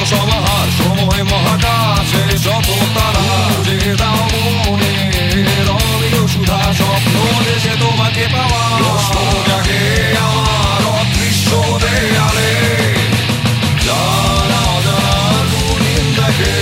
Mantro Samahar, Shomohi Mahaka, সেই সুধা স্বপ্ন দেশে তোমাকে পাওয়া যাকে আমার অদৃশ্য দেয়ালে যারা যারা দুদিন দেখে